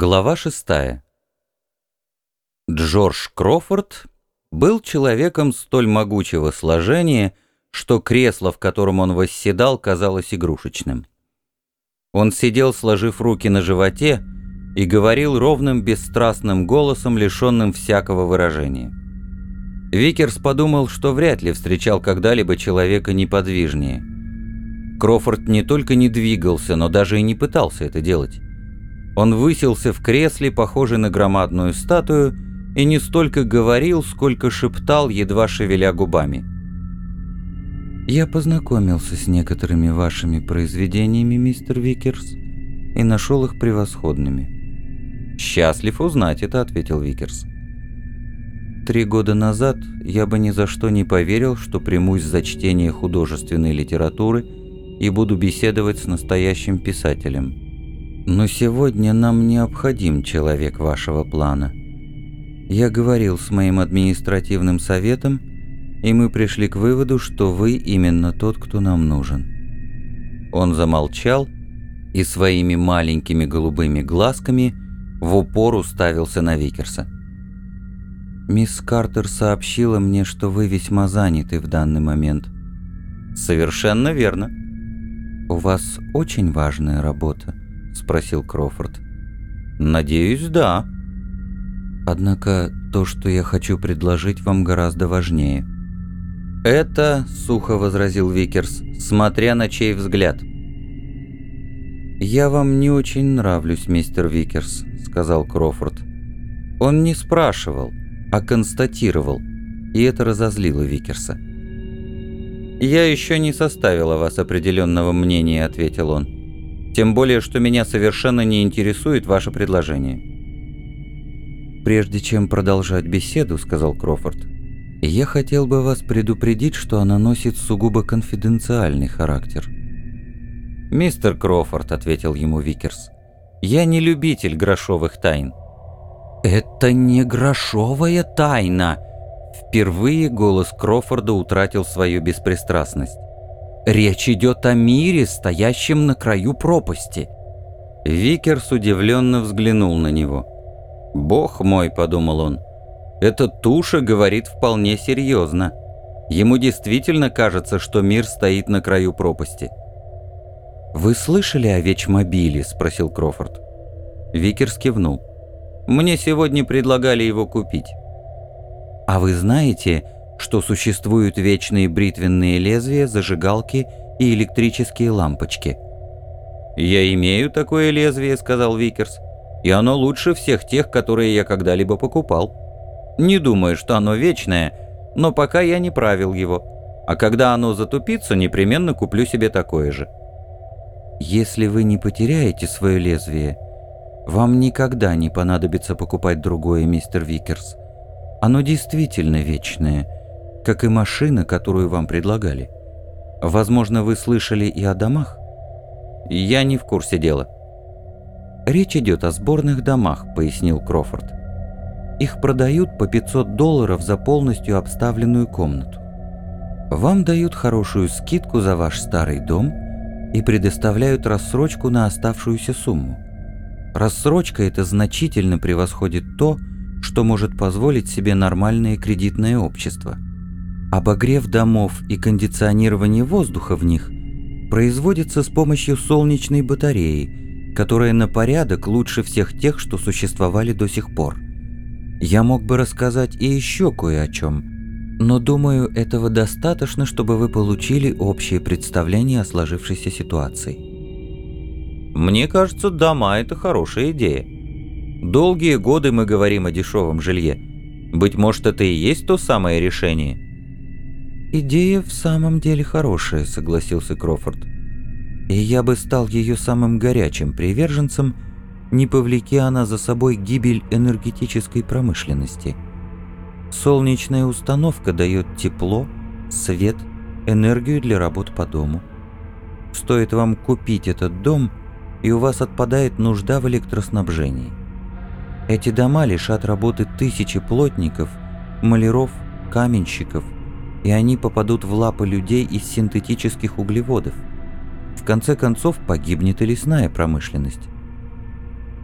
Глава шестая. Джордж Крофорд был человеком столь могучего сложения, что кресло, в котором он восседал, казалось игрушечным. Он сидел, сложив руки на животе, и говорил ровным, бесстрастным голосом, лишенным всякого выражения. Викерс подумал, что вряд ли встречал когда-либо человека неподвижнее. Крофорд не только не двигался, но даже и не пытался это делать. Он высился в кресле, похожий на громадную статую, и не столько говорил, сколько шептал, едва шевеля губами. «Я познакомился с некоторыми вашими произведениями, мистер Викерс, и нашел их превосходными». «Счастлив узнать это», — ответил Викерс. «Три года назад я бы ни за что не поверил, что примусь за чтение художественной литературы и буду беседовать с настоящим писателем». Но сегодня нам необходим человек вашего плана. Я говорил с моим административным советом, и мы пришли к выводу, что вы именно тот, кто нам нужен». Он замолчал и своими маленькими голубыми глазками в упор уставился на Викерса. «Мисс Картер сообщила мне, что вы весьма заняты в данный момент». «Совершенно верно». «У вас очень важная работа» спросил Крофорд. «Надеюсь, да». «Однако то, что я хочу предложить вам, гораздо важнее». «Это», — сухо возразил Викерс, смотря на чей взгляд. «Я вам не очень нравлюсь, мистер Викерс», — сказал Крофорд. Он не спрашивал, а констатировал, и это разозлило Викерса. «Я еще не составил о вас определенного мнения», — ответил он. Тем более, что меня совершенно не интересует ваше предложение». «Прежде чем продолжать беседу», — сказал Крофорд, — «я хотел бы вас предупредить, что она носит сугубо конфиденциальный характер». «Мистер Крофорд», — ответил ему Викерс, — «я не любитель грошовых тайн». «Это не грошовая тайна!» Впервые голос Крофорда утратил свою беспристрастность. Речь идет о мире, стоящем на краю пропасти. Викерс удивленно взглянул на него. «Бог мой», — подумал он, — «эта туша говорит вполне серьезно. Ему действительно кажется, что мир стоит на краю пропасти». «Вы слышали о Вечмобиле?» — спросил Крофорд. Викерс кивнул. «Мне сегодня предлагали его купить». «А вы знаете, что существуют вечные бритвенные лезвия, зажигалки и электрические лампочки. «Я имею такое лезвие», — сказал Викерс, — «и оно лучше всех тех, которые я когда-либо покупал. Не думаю, что оно вечное, но пока я не правил его, а когда оно затупится, непременно куплю себе такое же». «Если вы не потеряете свое лезвие, вам никогда не понадобится покупать другое, мистер Викерс. Оно действительно вечное» как и машина, которую вам предлагали. Возможно, вы слышали и о домах? Я не в курсе дела. Речь идет о сборных домах, пояснил Крофорд. Их продают по 500 долларов за полностью обставленную комнату. Вам дают хорошую скидку за ваш старый дом и предоставляют рассрочку на оставшуюся сумму. Рассрочка это значительно превосходит то, что может позволить себе нормальное кредитное общество – Обогрев домов и кондиционирование воздуха в них производится с помощью солнечной батареи, которая на порядок лучше всех тех, что существовали до сих пор. Я мог бы рассказать и еще кое о чем, но думаю, этого достаточно, чтобы вы получили общее представление о сложившейся ситуации. Мне кажется, дома – это хорошая идея. Долгие годы мы говорим о дешевом жилье. Быть может, это и есть то самое решение – «Идея в самом деле хорошая», — согласился Крофорд. «И я бы стал ее самым горячим приверженцем, не повлеки она за собой гибель энергетической промышленности. Солнечная установка дает тепло, свет, энергию для работ по дому. Стоит вам купить этот дом, и у вас отпадает нужда в электроснабжении. Эти дома лишат работы тысячи плотников, маляров, каменщиков — и они попадут в лапы людей из синтетических углеводов. В конце концов погибнет и лесная промышленность.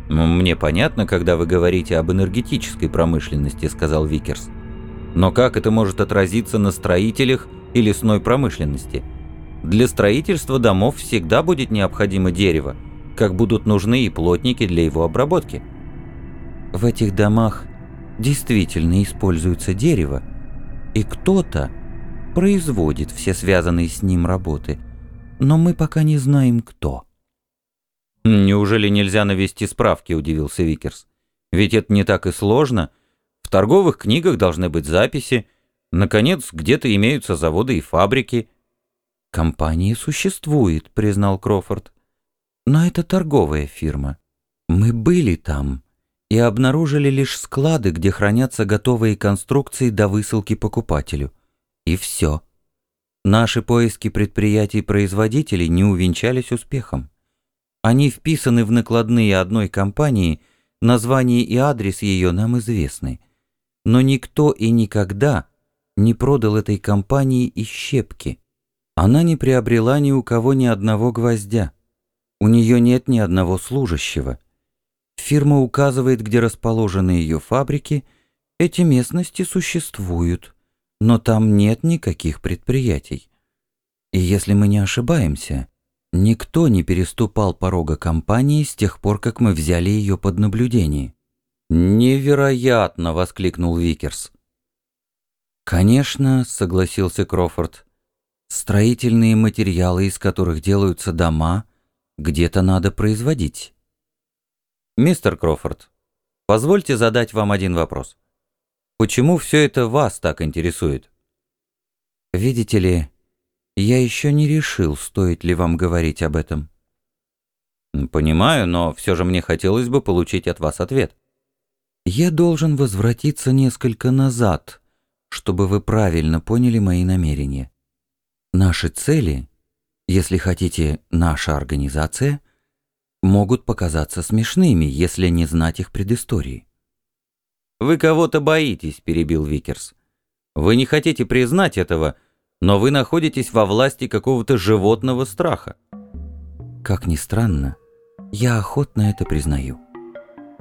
«Мне понятно, когда вы говорите об энергетической промышленности», — сказал Викерс. «Но как это может отразиться на строителях и лесной промышленности? Для строительства домов всегда будет необходимо дерево, как будут нужны и плотники для его обработки». В этих домах действительно используется дерево, и кто-то производит все связанные с ним работы, но мы пока не знаем, кто. «Неужели нельзя навести справки?» – удивился Викерс. «Ведь это не так и сложно. В торговых книгах должны быть записи. Наконец, где-то имеются заводы и фабрики». «Компания существует», – признал Крофорд. «Но это торговая фирма. Мы были там и обнаружили лишь склады, где хранятся готовые конструкции до высылки покупателю. И все. Наши поиски предприятий-производителей не увенчались успехом. Они вписаны в накладные одной компании, название и адрес ее нам известны. Но никто и никогда не продал этой компании и щепки. Она не приобрела ни у кого ни одного гвоздя. У нее нет ни одного служащего. Фирма указывает, где расположены ее фабрики. Эти местности существуют, но там нет никаких предприятий. И если мы не ошибаемся, Никто не переступал порога компании с тех пор, как мы взяли ее под наблюдение. «Невероятно!» — воскликнул Викерс. «Конечно», — согласился Крофорд. «Строительные материалы, из которых делаются дома, где-то надо производить». «Мистер Крофорд, позвольте задать вам один вопрос. Почему все это вас так интересует?» «Видите ли, я еще не решил, стоит ли вам говорить об этом. Понимаю, но все же мне хотелось бы получить от вас ответ. Я должен возвратиться несколько назад, чтобы вы правильно поняли мои намерения. Наши цели, если хотите, наша организация, могут показаться смешными, если не знать их предыстории. «Вы кого-то боитесь», — перебил Викерс. «Вы не хотите признать этого, но вы находитесь во власти какого-то животного страха. Как ни странно, я охотно это признаю.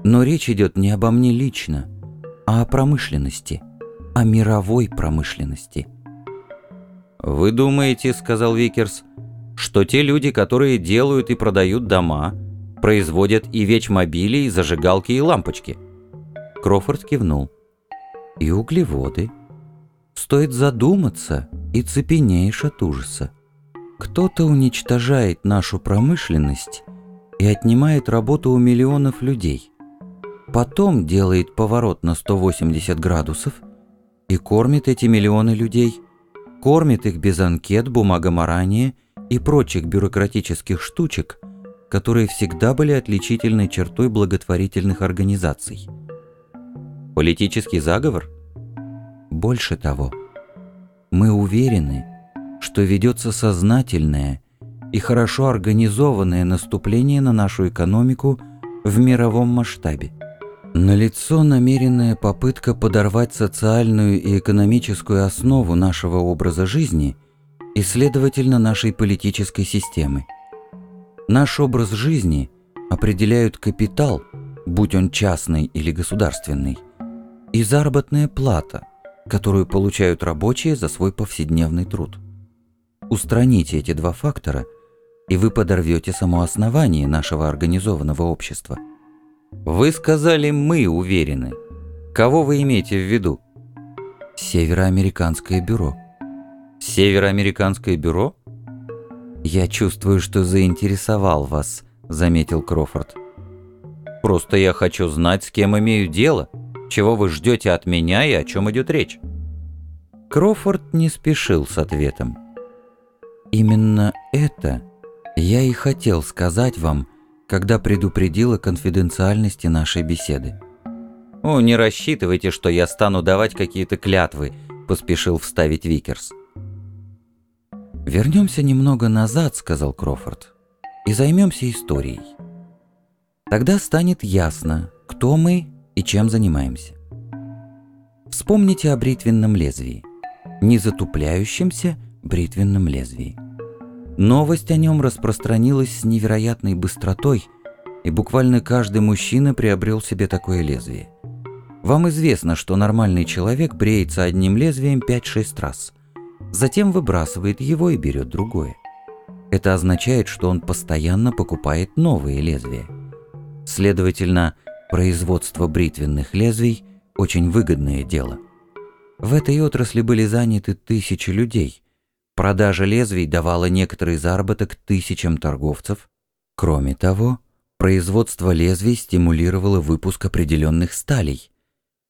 Но речь идет не обо мне лично, а о промышленности, о мировой промышленности. «Вы думаете, — сказал Викерс, — что те люди, которые делают и продают дома, производят и вечмобили, и зажигалки, и лампочки?» Крофорд кивнул. «И углеводы. Стоит задуматься, и цепенеешь от ужаса. Кто-то уничтожает нашу промышленность и отнимает работу у миллионов людей. Потом делает поворот на 180 градусов и кормит эти миллионы людей, кормит их без анкет, бумагоморания и прочих бюрократических штучек, которые всегда были отличительной чертой благотворительных организаций. Политический заговор? Больше того – мы уверены, что ведется сознательное и хорошо организованное наступление на нашу экономику в мировом масштабе. Налицо намеренная попытка подорвать социальную и экономическую основу нашего образа жизни и, следовательно, нашей политической системы. Наш образ жизни определяют капитал, будь он частный или государственный, и заработная плата – которую получают рабочие за свой повседневный труд. Устраните эти два фактора, и вы подорвете само основание нашего организованного общества. Вы сказали «мы уверены». Кого вы имеете в виду? Североамериканское бюро. Североамериканское бюро? Я чувствую, что заинтересовал вас, заметил Крофорд. Просто я хочу знать, с кем имею дело. Чего вы ждете от меня и о чем идет речь?» Крофорд не спешил с ответом. «Именно это я и хотел сказать вам, когда предупредил о конфиденциальности нашей беседы». «О, не рассчитывайте, что я стану давать какие-то клятвы», — поспешил вставить Викерс. «Вернемся немного назад», — сказал Крофорд, — «и займемся историей. Тогда станет ясно, кто мы и чем занимаемся. Вспомните о бритвенном лезвии, незатупляющемся бритвенном лезвии. Новость о нем распространилась с невероятной быстротой и буквально каждый мужчина приобрел себе такое лезвие. Вам известно, что нормальный человек бреется одним лезвием 5-6 раз. Затем выбрасывает его и берет другое. Это означает, что он постоянно покупает новые лезвия. Следовательно, производство бритвенных лезвий – очень выгодное дело. В этой отрасли были заняты тысячи людей. Продажа лезвий давала некоторый заработок тысячам торговцев. Кроме того, производство лезвий стимулировало выпуск определенных сталей.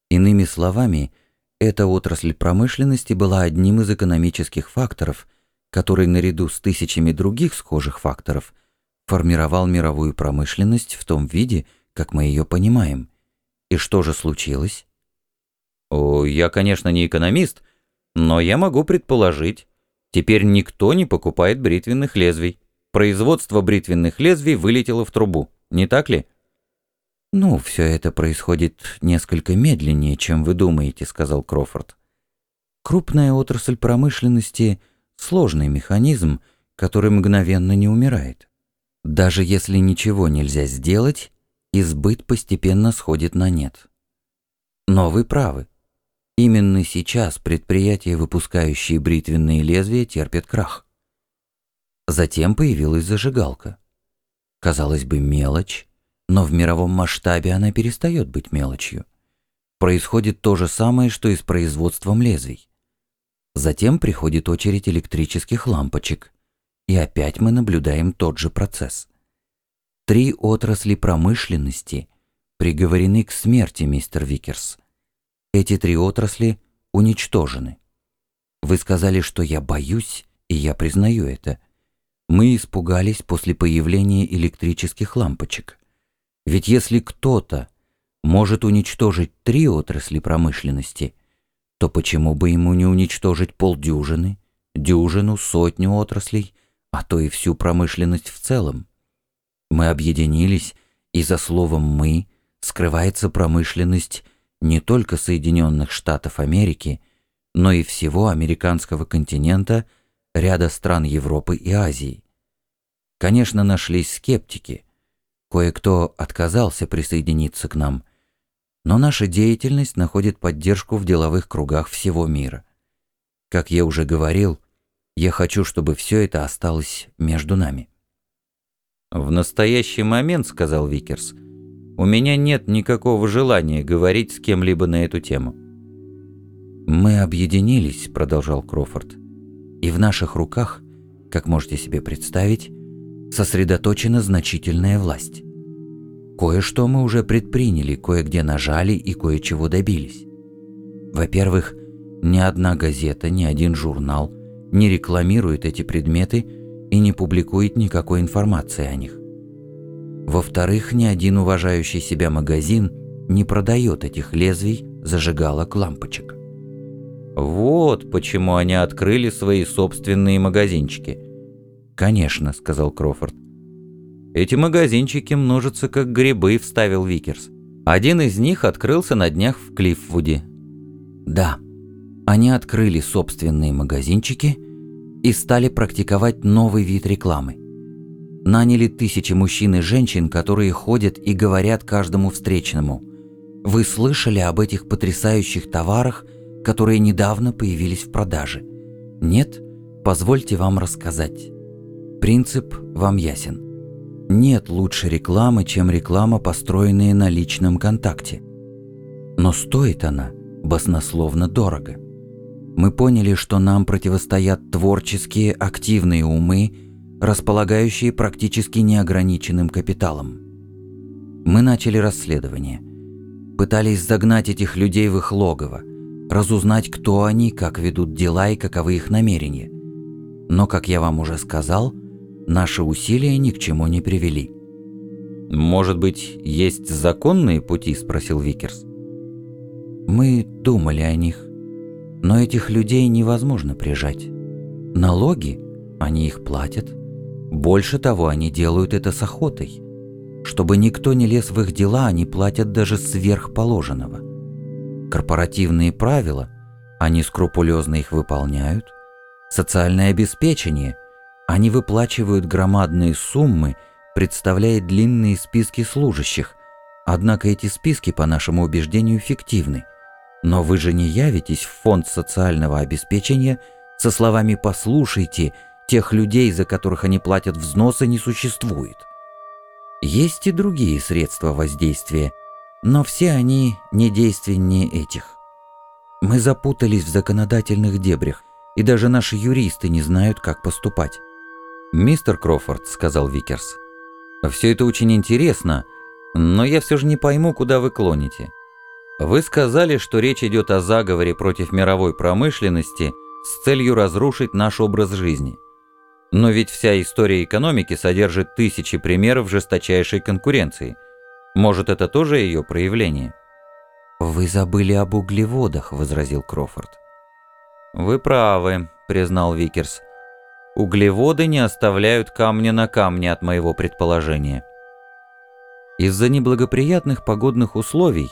Иными словами, эта отрасль промышленности была одним из экономических факторов, который наряду с тысячами других схожих факторов формировал мировую промышленность в том виде, как мы ее понимаем. И что же случилось? О, я, конечно, не экономист, но я могу предположить, теперь никто не покупает бритвенных лезвий. Производство бритвенных лезвий вылетело в трубу не так ли?» «Ну, все это происходит несколько медленнее, чем вы думаете», — сказал Крофорд. «Крупная отрасль промышленности — сложный механизм, который мгновенно не умирает. Даже если ничего нельзя сделать, избыт постепенно сходит на нет. Но вы правы. Именно сейчас предприятия, выпускающие бритвенные лезвия, терпят крах. Затем появилась зажигалка. Казалось бы, мелочь, но в мировом масштабе она перестает быть мелочью. Происходит то же самое, что и с производством лезвий. Затем приходит очередь электрических лампочек, и опять мы наблюдаем тот же процесс. Три отрасли промышленности приговорены к смерти, мистер Викерс. Эти три отрасли уничтожены. Вы сказали, что я боюсь, и я признаю это – мы испугались после появления электрических лампочек. Ведь если кто-то может уничтожить три отрасли промышленности, то почему бы ему не уничтожить полдюжины, дюжину, сотню отраслей, а то и всю промышленность в целом? Мы объединились, и за словом «мы» скрывается промышленность не только Соединенных Штатов Америки, но и всего американского континента – ряда стран Европы и Азии. Конечно, нашлись скептики. Кое-кто отказался присоединиться к нам, но наша деятельность находит поддержку в деловых кругах всего мира. Как я уже говорил, я хочу, чтобы все это осталось между нами. «В настоящий момент, — сказал Викерс, — у меня нет никакого желания говорить с кем-либо на эту тему». «Мы объединились, — продолжал Крофорд, — и в наших руках, как можете себе представить, сосредоточена значительная власть. Кое-что мы уже предприняли, кое-где нажали и кое-чего добились. Во-первых, ни одна газета, ни один журнал не рекламирует эти предметы и не публикует никакой информации о них. Во-вторых, ни один уважающий себя магазин не продает этих лезвий, зажигалок, лампочек. Вот почему они открыли свои собственные магазинчики. «Конечно», — сказал Крофорд. «Эти магазинчики множатся как грибы», — вставил Викерс. Один из них открылся на днях в Клиффвуде. «Да, они открыли собственные магазинчики и стали практиковать новый вид рекламы. Наняли тысячи мужчин и женщин, которые ходят и говорят каждому встречному. Вы слышали об этих потрясающих товарах — которые недавно появились в продаже. Нет? Позвольте вам рассказать. Принцип вам ясен. Нет лучше рекламы, чем реклама, построенная на личном контакте. Но стоит она баснословно дорого. Мы поняли, что нам противостоят творческие, активные умы, располагающие практически неограниченным капиталом. Мы начали расследование. Пытались загнать этих людей в их логово – разузнать, кто они, как ведут дела и каковы их намерения. Но, как я вам уже сказал, наши усилия ни к чему не привели. «Может быть, есть законные пути?» – спросил Викерс. «Мы думали о них, но этих людей невозможно прижать. Налоги, они их платят. Больше того, они делают это с охотой. Чтобы никто не лез в их дела, они платят даже сверхположенного корпоративные правила, они скрупулезно их выполняют, социальное обеспечение, они выплачивают громадные суммы, представляет длинные списки служащих, однако эти списки, по нашему убеждению, фиктивны. Но вы же не явитесь в фонд социального обеспечения со словами «послушайте», тех людей, за которых они платят взносы, не существует. Есть и другие средства воздействия, но все они не действеннее этих. Мы запутались в законодательных дебрях, и даже наши юристы не знают, как поступать. «Мистер Крофорд», — сказал Викерс, — «все это очень интересно, но я все же не пойму, куда вы клоните. Вы сказали, что речь идет о заговоре против мировой промышленности с целью разрушить наш образ жизни. Но ведь вся история экономики содержит тысячи примеров жесточайшей конкуренции. Может, это тоже ее проявление? «Вы забыли об углеводах», — возразил Крофорд. «Вы правы», — признал Викерс. «Углеводы не оставляют камня на камне от моего предположения». Из-за неблагоприятных погодных условий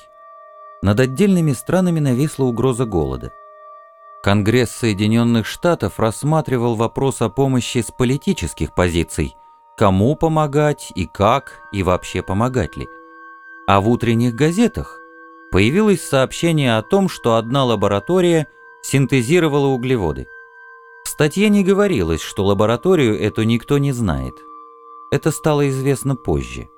над отдельными странами нависла угроза голода. Конгресс Соединенных Штатов рассматривал вопрос о помощи с политических позиций, кому помогать и как, и вообще помогать ли. А в утренних газетах появилось сообщение о том, что одна лаборатория синтезировала углеводы. В статье не говорилось, что лабораторию эту никто не знает. Это стало известно позже.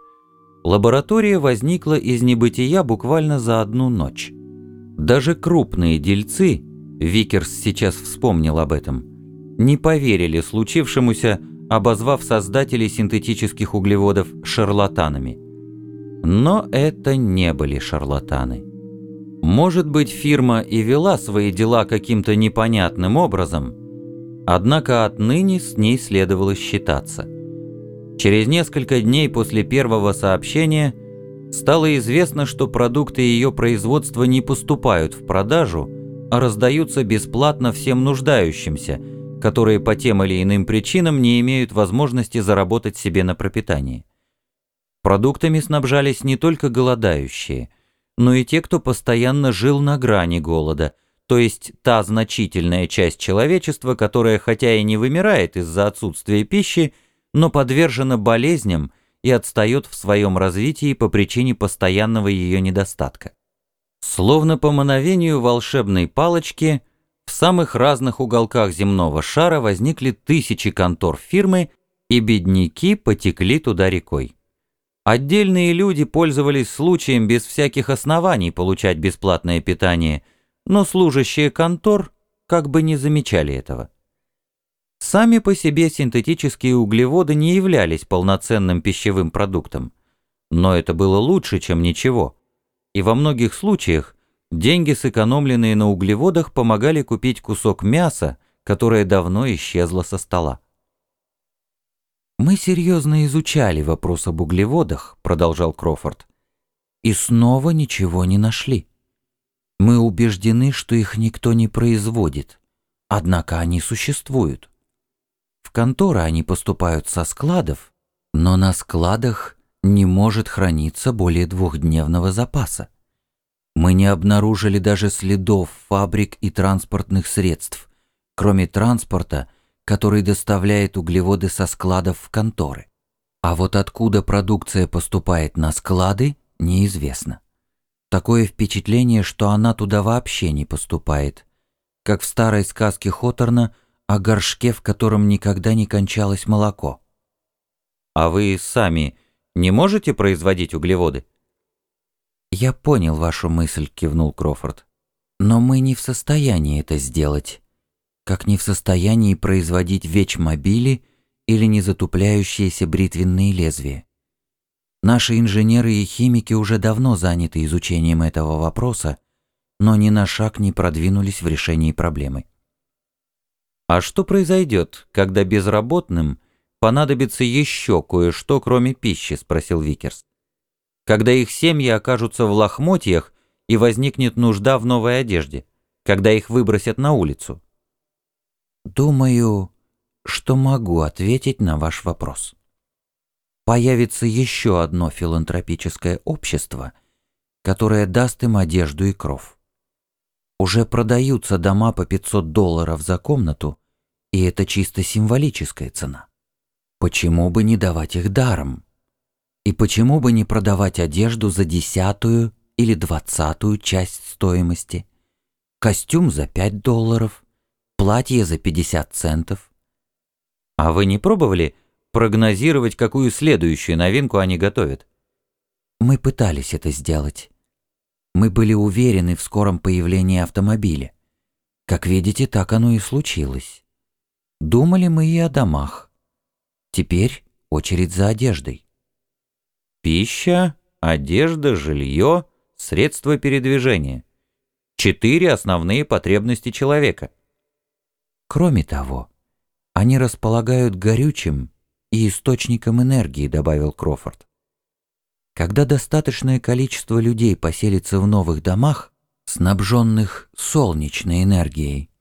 Лаборатория возникла из небытия буквально за одну ночь. Даже крупные дельцы – Викерс сейчас вспомнил об этом. Не поверили случившемуся, обозвав создателей синтетических углеводов шарлатанами. Но это не были шарлатаны. Может быть, фирма и вела свои дела каким-то непонятным образом, однако отныне с ней следовало считаться. Через несколько дней после первого сообщения стало известно, что продукты ее производства не поступают в продажу, а раздаются бесплатно всем нуждающимся, которые по тем или иным причинам не имеют возможности заработать себе на пропитание. Продуктами снабжались не только голодающие, но и те, кто постоянно жил на грани голода, то есть та значительная часть человечества, которая хотя и не вымирает из-за отсутствия пищи, но подвержена болезням и отстает в своем развитии по причине постоянного ее недостатка. Словно по мановению волшебной палочки, в самых разных уголках земного шара возникли тысячи контор фирмы, и бедняки потекли туда рекой. Отдельные люди пользовались случаем без всяких оснований получать бесплатное питание, но служащие контор как бы не замечали этого. Сами по себе синтетические углеводы не являлись полноценным пищевым продуктом, но это было лучше, чем ничего – и во многих случаях деньги, сэкономленные на углеводах, помогали купить кусок мяса, которое давно исчезло со стола. «Мы серьезно изучали вопрос об углеводах», — продолжал Крофорд, «и снова ничего не нашли. Мы убеждены, что их никто не производит, однако они существуют. Конторы они поступают со складов, но на складах не может храниться более двухдневного запаса. Мы не обнаружили даже следов фабрик и транспортных средств, кроме транспорта, который доставляет углеводы со складов в конторы. А вот откуда продукция поступает на склады, неизвестно. Такое впечатление, что она туда вообще не поступает, как в старой сказке Хоторна о горшке, в котором никогда не кончалось молоко. «А вы сами не можете производить углеводы?» «Я понял вашу мысль», — кивнул Крофорд. «Но мы не в состоянии это сделать, как не в состоянии производить вечмобили или незатупляющиеся бритвенные лезвия. Наши инженеры и химики уже давно заняты изучением этого вопроса, но ни на шаг не продвинулись в решении проблемы». «А что произойдет, когда безработным понадобится еще кое-что, кроме пищи?» – спросил Викерс. «Когда их семьи окажутся в лохмотьях и возникнет нужда в новой одежде, когда их выбросят на улицу?» «Думаю, что могу ответить на ваш вопрос. Появится еще одно филантропическое общество, которое даст им одежду и кров. Уже продаются дома по 500 долларов за комнату, и это чисто символическая цена. Почему бы не давать их даром, И почему бы не продавать одежду за десятую или двадцатую часть стоимости? Костюм за пять долларов, платье за пятьдесят центов. А вы не пробовали прогнозировать, какую следующую новинку они готовят? Мы пытались это сделать. Мы были уверены в скором появлении автомобиля. Как видите, так оно и случилось. Думали мы и о домах. Теперь очередь за одеждой. Пища, одежда, жилье, средства передвижения. Четыре основные потребности человека. Кроме того, они располагают горючим и источником энергии, добавил Крофорд. Когда достаточное количество людей поселится в новых домах, снабженных солнечной энергией,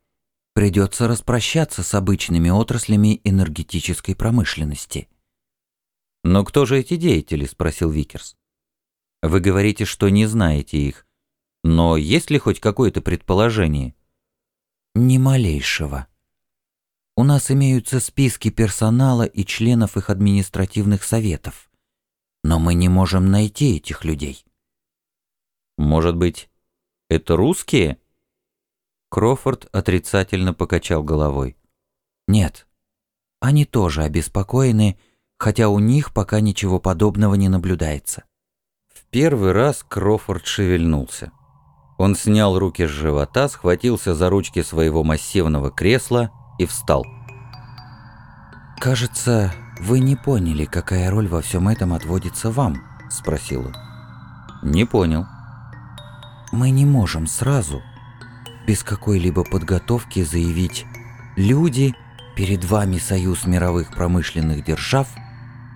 придется распрощаться с обычными отраслями энергетической промышленности. «Но кто же эти деятели?» – спросил Викерс. «Вы говорите, что не знаете их, но есть ли хоть какое-то предположение?» «Ни малейшего. У нас имеются списки персонала и членов их административных советов. Но мы не можем найти этих людей. Может быть, это русские? Крофорд отрицательно покачал головой. Нет. Они тоже обеспокоены, хотя у них пока ничего подобного не наблюдается. В первый раз Крофорд шевельнулся. Он снял руки с живота, схватился за ручки своего массивного кресла и встал. «Кажется, вы не поняли, какая роль во всем этом отводится вам?» – спросил он. «Не понял». «Мы не можем сразу, без какой-либо подготовки заявить «Люди, перед вами союз мировых промышленных держав,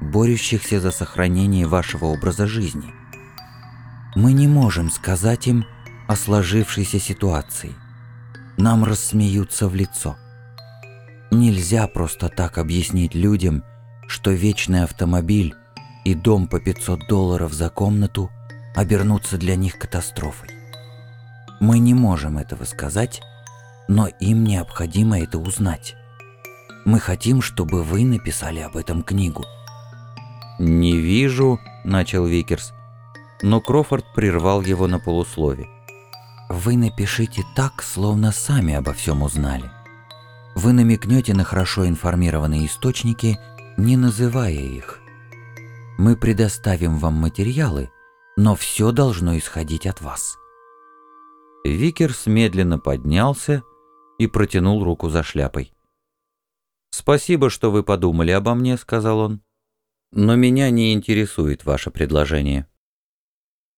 борющихся за сохранение вашего образа жизни». Мы не можем сказать им о сложившейся ситуации. Нам рассмеются в лицо. Нельзя просто так объяснить людям, что вечный автомобиль и дом по 500 долларов за комнату обернутся для них катастрофой. Мы не можем этого сказать, но им необходимо это узнать. Мы хотим, чтобы вы написали об этом книгу. «Не вижу», — начал Викерс, но Крофорд прервал его на полуслове. «Вы напишите так, словно сами обо всем узнали. Вы намекнете на хорошо информированные источники, не называя их. Мы предоставим вам материалы, но все должно исходить от вас. Викерс медленно поднялся и протянул руку за шляпой. «Спасибо, что вы подумали обо мне», — сказал он. «Но меня не интересует ваше предложение».